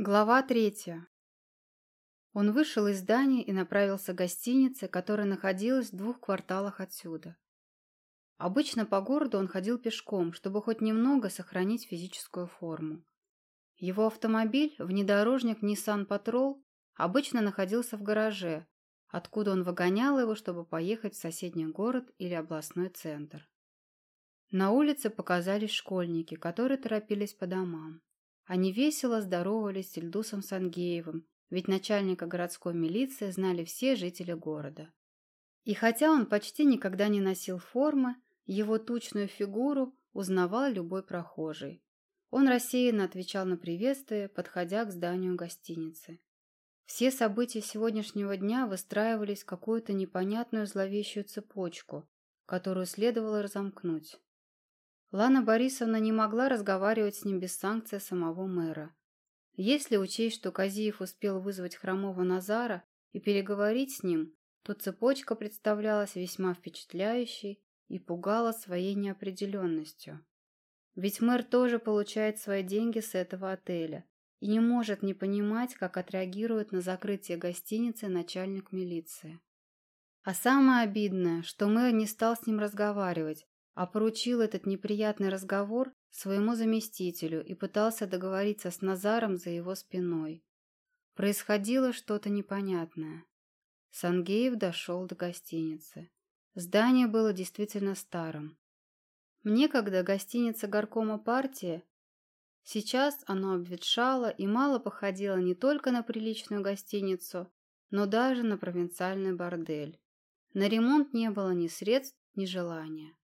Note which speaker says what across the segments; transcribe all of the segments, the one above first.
Speaker 1: Глава третья. Он вышел из здания и направился к гостинице, которая находилась в двух кварталах отсюда. Обычно по городу он ходил пешком, чтобы хоть немного сохранить физическую форму. Его автомобиль, внедорожник Nissan Patrol, обычно находился в гараже, откуда он выгонял его, чтобы поехать в соседний город или областной центр. На улице показались школьники, которые торопились по домам. Они весело здоровались с Ильдусом Сангеевым, ведь начальника городской милиции знали все жители города. И хотя он почти никогда не носил формы, его тучную фигуру узнавал любой прохожий. Он рассеянно отвечал на приветствие, подходя к зданию гостиницы. Все события сегодняшнего дня выстраивались в какую-то непонятную зловещую цепочку, которую следовало разомкнуть. Лана Борисовна не могла разговаривать с ним без санкции самого мэра. Если учесть, что Казиев успел вызвать хромого Назара и переговорить с ним, то цепочка представлялась весьма впечатляющей и пугала своей неопределенностью. Ведь мэр тоже получает свои деньги с этого отеля и не может не понимать, как отреагирует на закрытие гостиницы начальник милиции. А самое обидное, что мэр не стал с ним разговаривать, а поручил этот неприятный разговор своему заместителю и пытался договориться с Назаром за его спиной. Происходило что-то непонятное. Сангеев дошел до гостиницы. Здание было действительно старым. Некогда гостиница горкома партии, сейчас оно обветшало и мало походило не только на приличную гостиницу, но даже на провинциальный бордель. На ремонт не было ни средств, ни желания.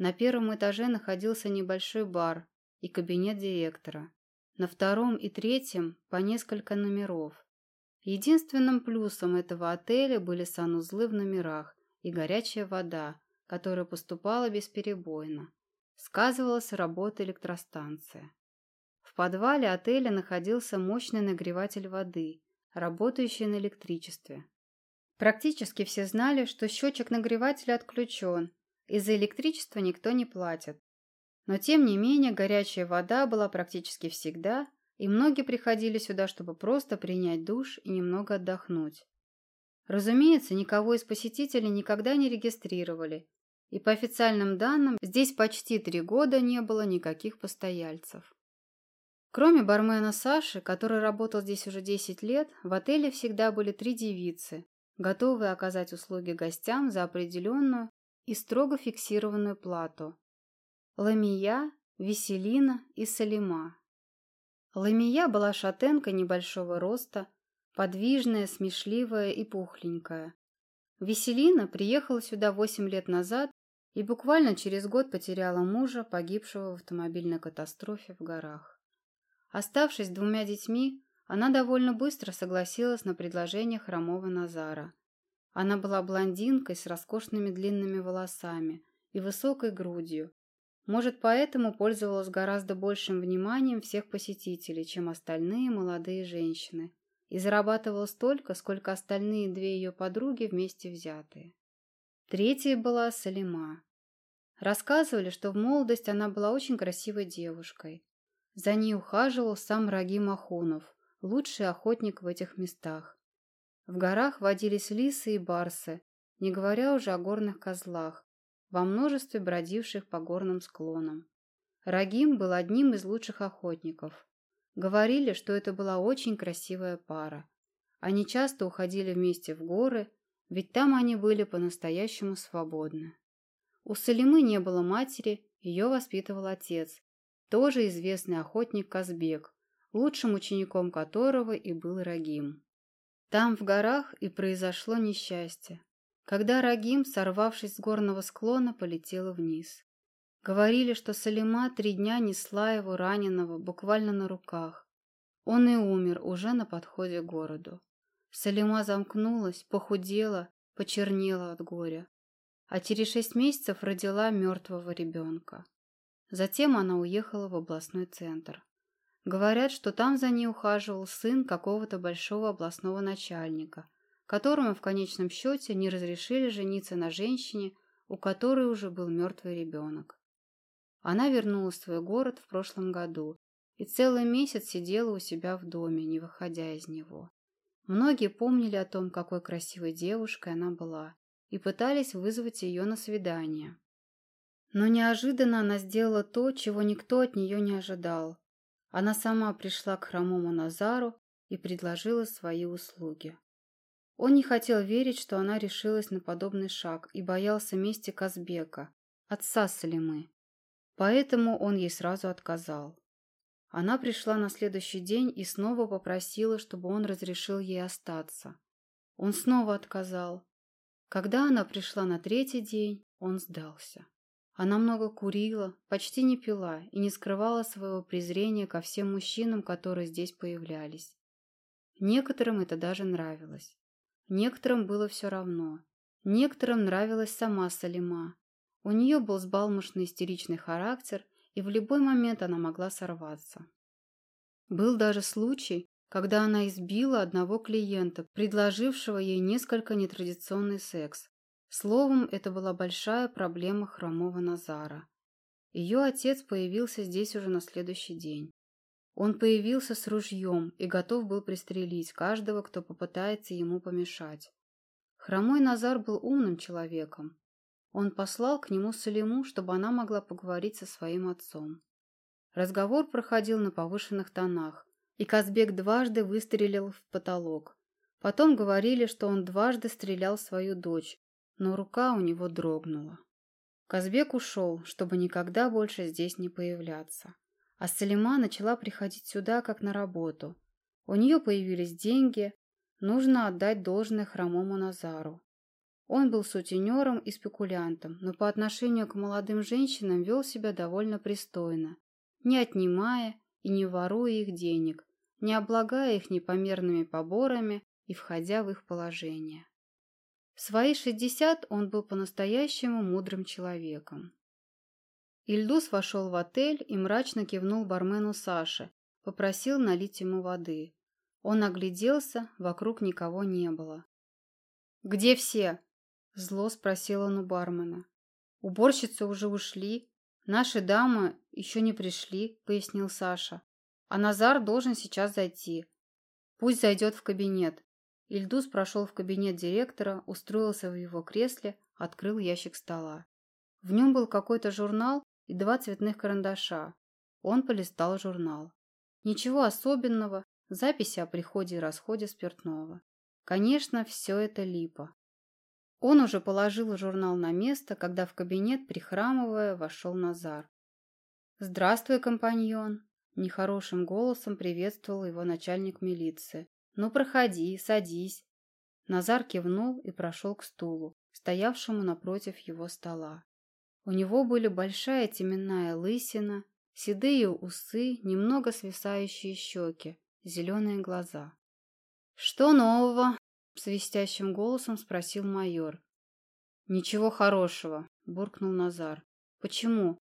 Speaker 1: На первом этаже находился небольшой бар и кабинет директора. На втором и третьем по несколько номеров. Единственным плюсом этого отеля были санузлы в номерах и горячая вода, которая поступала бесперебойно. Сказывалась работа электростанции. В подвале отеля находился мощный нагреватель воды, работающий на электричестве. Практически все знали, что счетчик нагревателя отключен, и за электричество никто не платит. Но тем не менее горячая вода была практически всегда, и многие приходили сюда, чтобы просто принять душ и немного отдохнуть. Разумеется, никого из посетителей никогда не регистрировали, и по официальным данным здесь почти три года не было никаких постояльцев. Кроме бармена Саши, который работал здесь уже 10 лет, в отеле всегда были три девицы, готовые оказать услуги гостям за определенную и строго фиксированную плату. Ламия, Веселина и Салима. Ламия была шатенка небольшого роста, подвижная, смешливая и пухленькая. Веселина приехала сюда восемь лет назад и буквально через год потеряла мужа, погибшего в автомобильной катастрофе в горах. Оставшись двумя детьми, она довольно быстро согласилась на предложение хромого Назара. Она была блондинкой с роскошными длинными волосами и высокой грудью. Может, поэтому пользовалась гораздо большим вниманием всех посетителей, чем остальные молодые женщины, и зарабатывала столько, сколько остальные две ее подруги вместе взятые. Третьей была Салима. Рассказывали, что в молодость она была очень красивой девушкой. За ней ухаживал сам Рагим Ахунов, лучший охотник в этих местах. В горах водились лисы и барсы, не говоря уже о горных козлах, во множестве бродивших по горным склонам. Рагим был одним из лучших охотников. Говорили, что это была очень красивая пара. Они часто уходили вместе в горы, ведь там они были по-настоящему свободны. У Салимы не было матери, ее воспитывал отец, тоже известный охотник Казбек, лучшим учеником которого и был Рагим. Там, в горах, и произошло несчастье, когда Рагим, сорвавшись с горного склона, полетела вниз. Говорили, что Салима три дня несла его раненого буквально на руках. Он и умер уже на подходе к городу. Салима замкнулась, похудела, почернела от горя. А через шесть месяцев родила мертвого ребенка. Затем она уехала в областной центр. Говорят, что там за ней ухаживал сын какого-то большого областного начальника, которому в конечном счете не разрешили жениться на женщине, у которой уже был мертвый ребенок. Она вернулась в свой город в прошлом году и целый месяц сидела у себя в доме, не выходя из него. Многие помнили о том, какой красивой девушкой она была, и пытались вызвать ее на свидание. Но неожиданно она сделала то, чего никто от нее не ожидал. Она сама пришла к хромому Назару и предложила свои услуги. Он не хотел верить, что она решилась на подобный шаг и боялся мести Казбека, отца Салимы. Поэтому он ей сразу отказал. Она пришла на следующий день и снова попросила, чтобы он разрешил ей остаться. Он снова отказал. Когда она пришла на третий день, он сдался. Она много курила, почти не пила и не скрывала своего презрения ко всем мужчинам, которые здесь появлялись. Некоторым это даже нравилось. Некоторым было все равно. Некоторым нравилась сама Салима. У нее был сбалмошный истеричный характер, и в любой момент она могла сорваться. Был даже случай, когда она избила одного клиента, предложившего ей несколько нетрадиционный секс. Словом, это была большая проблема хромого Назара. Ее отец появился здесь уже на следующий день. Он появился с ружьем и готов был пристрелить каждого, кто попытается ему помешать. Хромой Назар был умным человеком. Он послал к нему Салиму, чтобы она могла поговорить со своим отцом. Разговор проходил на повышенных тонах, и Казбек дважды выстрелил в потолок. Потом говорили, что он дважды стрелял в свою дочь, но рука у него дрогнула. Казбек ушел, чтобы никогда больше здесь не появляться. А Салима начала приходить сюда как на работу. У нее появились деньги, нужно отдать должное хромому Назару. Он был сутенером и спекулянтом, но по отношению к молодым женщинам вел себя довольно пристойно, не отнимая и не воруя их денег, не облагая их непомерными поборами и входя в их положение. В свои шестьдесят он был по-настоящему мудрым человеком. Ильдус вошел в отель и мрачно кивнул бармену Саше, попросил налить ему воды. Он огляделся, вокруг никого не было. «Где все?» – зло спросил он у бармена. «Уборщицы уже ушли. Наши дамы еще не пришли», – пояснил Саша. «А Назар должен сейчас зайти. Пусть зайдет в кабинет. Ильдус прошел в кабинет директора, устроился в его кресле, открыл ящик стола. В нем был какой-то журнал и два цветных карандаша. Он полистал журнал. Ничего особенного, записи о приходе и расходе спиртного. Конечно, все это липа. Он уже положил журнал на место, когда в кабинет, прихрамывая, вошел Назар. «Здравствуй, компаньон!» Нехорошим голосом приветствовал его начальник милиции. «Ну, проходи, садись». Назар кивнул и прошел к стулу, стоявшему напротив его стола. У него были большая теменная лысина, седые усы, немного свисающие щеки, зеленые глаза. «Что нового?» — свистящим голосом спросил майор. «Ничего хорошего», — буркнул Назар. «Почему?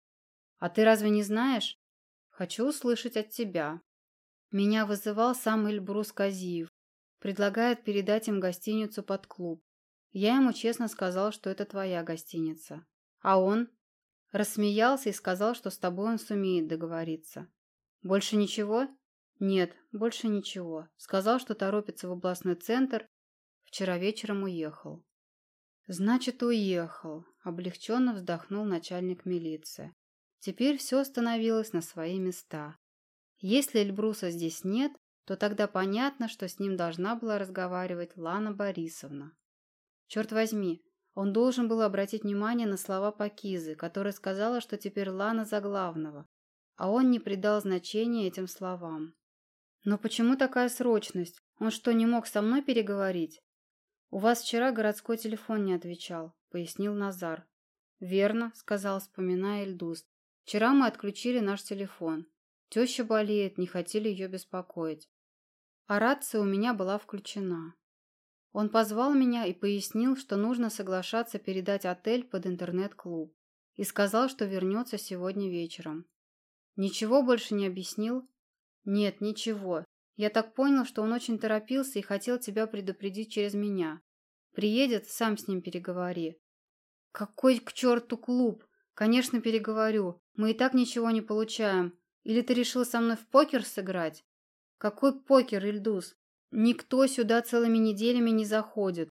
Speaker 1: А ты разве не знаешь? Хочу услышать от тебя». Меня вызывал сам Эльбрус Казиев. Предлагает передать им гостиницу под клуб. Я ему честно сказал, что это твоя гостиница. А он? Рассмеялся и сказал, что с тобой он сумеет договориться. Больше ничего? Нет, больше ничего. Сказал, что торопится в областной центр. Вчера вечером уехал. Значит, уехал. Облегченно вздохнул начальник милиции. Теперь все становилось на свои места. Если Эльбруса здесь нет, то тогда понятно, что с ним должна была разговаривать Лана Борисовна. Черт возьми, он должен был обратить внимание на слова Пакизы, которая сказала, что теперь Лана за главного, а он не придал значения этим словам. Но почему такая срочность? Он что, не мог со мной переговорить? У вас вчера городской телефон не отвечал, пояснил Назар. Верно, сказал, вспоминая Эльдус. Вчера мы отключили наш телефон. Теща болеет, не хотели ее беспокоить. А рация у меня была включена. Он позвал меня и пояснил, что нужно соглашаться передать отель под интернет-клуб. И сказал, что вернется сегодня вечером. Ничего больше не объяснил? Нет, ничего. Я так понял, что он очень торопился и хотел тебя предупредить через меня. Приедет, сам с ним переговори. Какой к черту клуб? Конечно, переговорю. Мы и так ничего не получаем. Или ты решил со мной в покер сыграть? Какой покер, Ильдус? Никто сюда целыми неделями не заходит.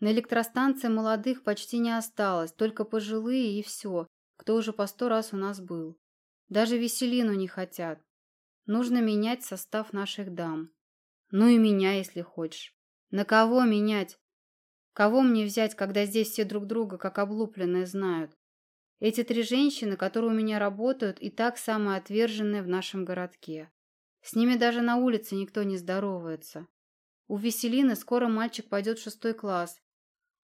Speaker 1: На электростанции молодых почти не осталось, только пожилые и все, кто уже по сто раз у нас был. Даже веселину не хотят. Нужно менять состав наших дам. Ну и меня, если хочешь. На кого менять? Кого мне взять, когда здесь все друг друга, как облупленные, знают? Эти три женщины, которые у меня работают, и так самые отверженные в нашем городке. С ними даже на улице никто не здоровается. У Веселины скоро мальчик пойдет в шестой класс,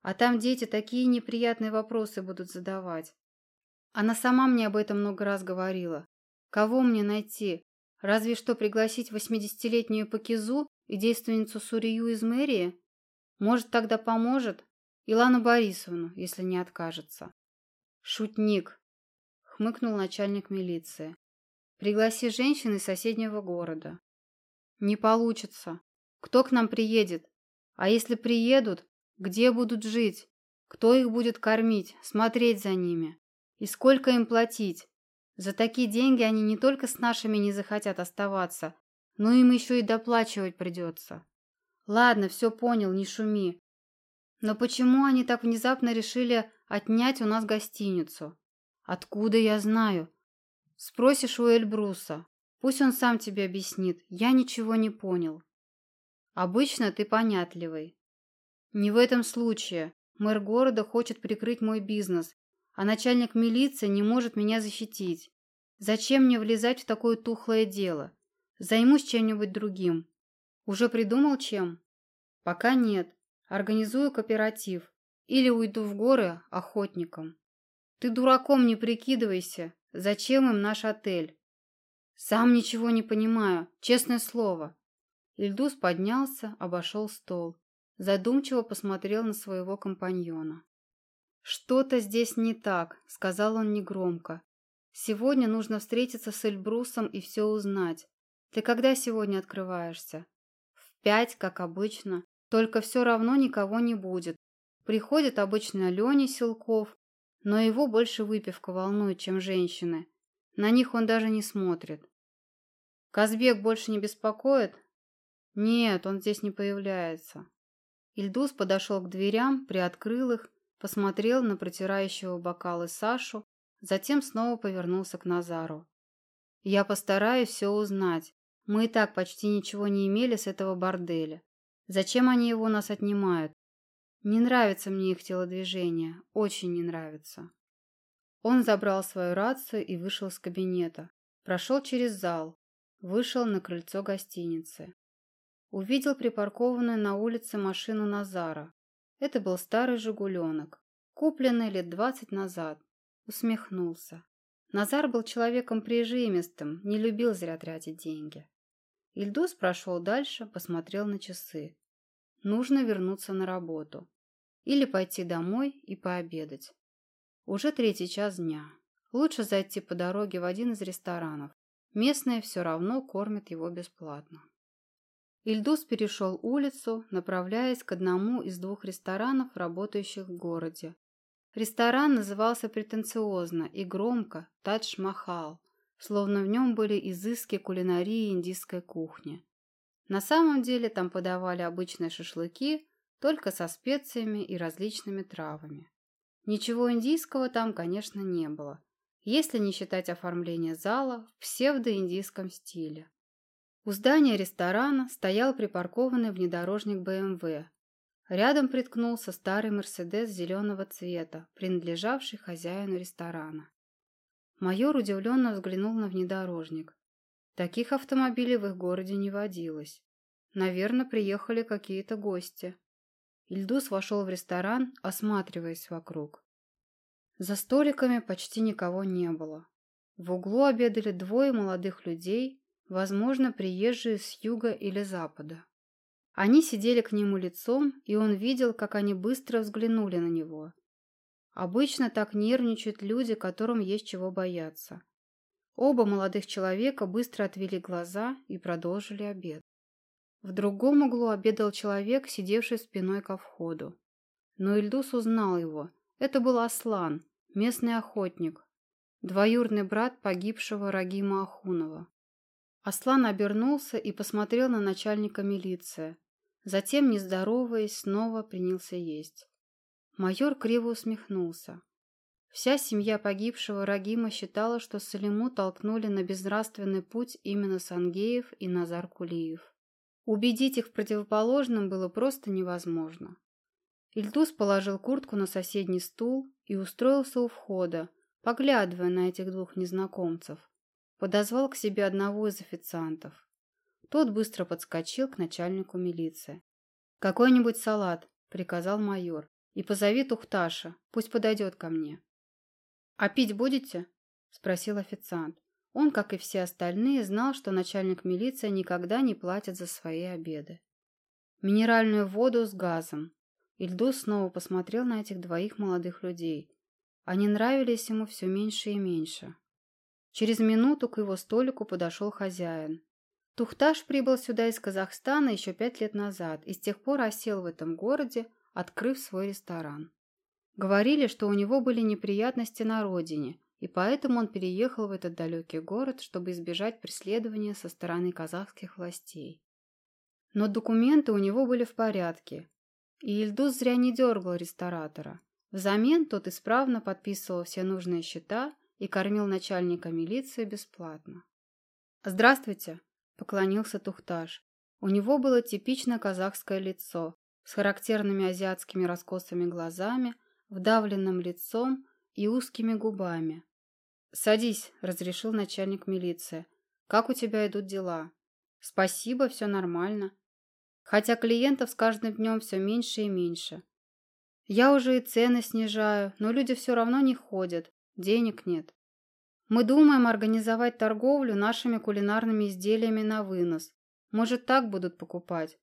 Speaker 1: а там дети такие неприятные вопросы будут задавать. Она сама мне об этом много раз говорила. Кого мне найти? Разве что пригласить восьмидесятилетнюю Пакизу и действенницу Сурию из мэрии? Может, тогда поможет? Илану Борисовну, если не откажется. «Шутник», — хмыкнул начальник милиции. «Пригласи женщин из соседнего города». «Не получится. Кто к нам приедет? А если приедут, где будут жить? Кто их будет кормить, смотреть за ними? И сколько им платить? За такие деньги они не только с нашими не захотят оставаться, но им еще и доплачивать придется. Ладно, все понял, не шуми. Но почему они так внезапно решили отнять у нас гостиницу. Откуда я знаю? Спросишь у Эльбруса. Пусть он сам тебе объяснит. Я ничего не понял. Обычно ты понятливый. Не в этом случае. Мэр города хочет прикрыть мой бизнес, а начальник милиции не может меня защитить. Зачем мне влезать в такое тухлое дело? Займусь чем-нибудь другим. Уже придумал чем? Пока нет. Организую кооператив. Или уйду в горы охотником. Ты дураком не прикидывайся. Зачем им наш отель? Сам ничего не понимаю, честное слово. Ильдус поднялся, обошел стол. Задумчиво посмотрел на своего компаньона. «Что-то здесь не так», — сказал он негромко. «Сегодня нужно встретиться с Эльбрусом и все узнать. Ты когда сегодня открываешься?» «В пять, как обычно. Только все равно никого не будет. Приходит обычно Леня Силков, но его больше выпивка волнует, чем женщины. На них он даже не смотрит. Казбек больше не беспокоит? Нет, он здесь не появляется. Ильдус подошел к дверям, приоткрыл их, посмотрел на протирающего бокалы Сашу, затем снова повернулся к Назару. «Я постараюсь все узнать. Мы и так почти ничего не имели с этого борделя. Зачем они его у нас отнимают? Не нравится мне их телодвижение, очень не нравится. Он забрал свою рацию и вышел из кабинета. Прошел через зал, вышел на крыльцо гостиницы. Увидел припаркованную на улице машину Назара. Это был старый «Жигуленок», купленный лет двадцать назад. Усмехнулся. Назар был человеком прижимистым, не любил зря тратить деньги. Ильдус прошел дальше, посмотрел на часы. Нужно вернуться на работу. Или пойти домой и пообедать. Уже третий час дня. Лучше зайти по дороге в один из ресторанов. Местные все равно кормят его бесплатно. Ильдус перешел улицу, направляясь к одному из двух ресторанов, работающих в городе. Ресторан назывался претенциозно и громко «Тадж-Махал», словно в нем были изыски кулинарии индийской кухни. На самом деле там подавали обычные шашлыки, только со специями и различными травами. Ничего индийского там, конечно, не было, если не считать оформление зала в псевдоиндийском стиле. У здания ресторана стоял припаркованный внедорожник БМВ. Рядом приткнулся старый Мерседес зеленого цвета, принадлежавший хозяину ресторана. Майор удивленно взглянул на внедорожник. Таких автомобилей в их городе не водилось. Наверное, приехали какие-то гости. Ильдус вошел в ресторан, осматриваясь вокруг. За столиками почти никого не было. В углу обедали двое молодых людей, возможно, приезжие с юга или запада. Они сидели к нему лицом, и он видел, как они быстро взглянули на него. Обычно так нервничают люди, которым есть чего бояться. Оба молодых человека быстро отвели глаза и продолжили обед. В другом углу обедал человек, сидевший спиной ко входу. Но Ильдус узнал его. Это был Аслан, местный охотник. двоюродный брат погибшего Рагима Ахунова. Аслан обернулся и посмотрел на начальника милиции. Затем, не здороваясь, снова принялся есть. Майор криво усмехнулся. Вся семья погибшего Рагима считала, что Салиму толкнули на безнравственный путь именно Сангеев и Назар Кулиев. Убедить их в противоположном было просто невозможно. Ильдус положил куртку на соседний стул и устроился у входа, поглядывая на этих двух незнакомцев. Подозвал к себе одного из официантов. Тот быстро подскочил к начальнику милиции. «Какой-нибудь салат», — приказал майор. «И позови Тухташа, пусть подойдет ко мне». «А пить будете?» – спросил официант. Он, как и все остальные, знал, что начальник милиции никогда не платит за свои обеды. «Минеральную воду с газом». Ильдус снова посмотрел на этих двоих молодых людей. Они нравились ему все меньше и меньше. Через минуту к его столику подошел хозяин. Тухташ прибыл сюда из Казахстана еще пять лет назад и с тех пор осел в этом городе, открыв свой ресторан. Говорили, что у него были неприятности на родине, и поэтому он переехал в этот далекий город, чтобы избежать преследования со стороны казахских властей. Но документы у него были в порядке, и Ильдус зря не дергал ресторатора. Взамен тот исправно подписывал все нужные счета и кормил начальника милиции бесплатно. «Здравствуйте!» – поклонился Тухташ. У него было типично казахское лицо, с характерными азиатскими раскосыми глазами, вдавленным лицом и узкими губами. «Садись», — разрешил начальник милиции. «Как у тебя идут дела?» «Спасибо, все нормально. Хотя клиентов с каждым днем все меньше и меньше. Я уже и цены снижаю, но люди все равно не ходят, денег нет. Мы думаем организовать торговлю нашими кулинарными изделиями на вынос. Может, так будут покупать?»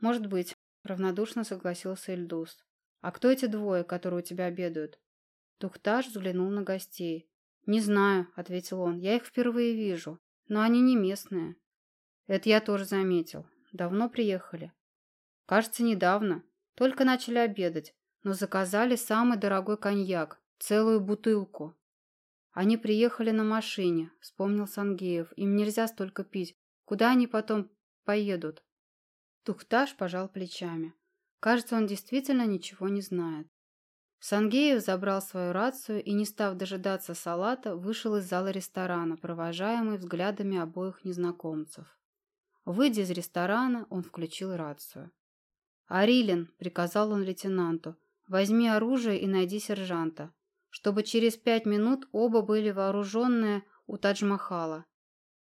Speaker 1: «Может быть», — равнодушно согласился Эльдус. «А кто эти двое, которые у тебя обедают?» Тухташ взглянул на гостей. «Не знаю», — ответил он, — «я их впервые вижу, но они не местные». «Это я тоже заметил. Давно приехали?» «Кажется, недавно. Только начали обедать, но заказали самый дорогой коньяк, целую бутылку». «Они приехали на машине», — вспомнил Сангеев. «Им нельзя столько пить. Куда они потом поедут?» Тухташ пожал плечами. Кажется, он действительно ничего не знает. Сангеев забрал свою рацию и, не став дожидаться салата, вышел из зала ресторана, провожаемый взглядами обоих незнакомцев. Выйдя из ресторана, он включил рацию. «Арилин», — приказал он лейтенанту, — «возьми оружие и найди сержанта, чтобы через пять минут оба были вооруженные у Тадж-Махала.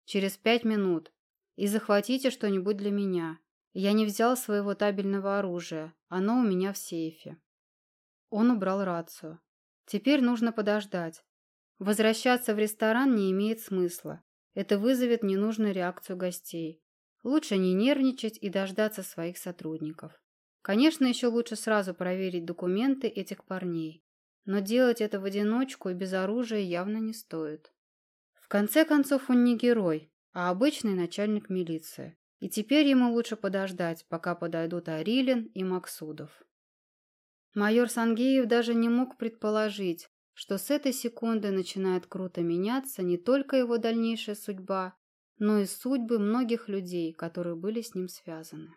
Speaker 1: Через пять минут. И захватите что-нибудь для меня. Я не взял своего табельного оружия. Оно у меня в сейфе. Он убрал рацию. Теперь нужно подождать. Возвращаться в ресторан не имеет смысла. Это вызовет ненужную реакцию гостей. Лучше не нервничать и дождаться своих сотрудников. Конечно, еще лучше сразу проверить документы этих парней. Но делать это в одиночку и без оружия явно не стоит. В конце концов, он не герой, а обычный начальник милиции. И теперь ему лучше подождать, пока подойдут Арилин и Максудов. Майор Сангеев даже не мог предположить, что с этой секунды начинает круто меняться не только его дальнейшая судьба, но и судьбы многих людей, которые были с ним связаны.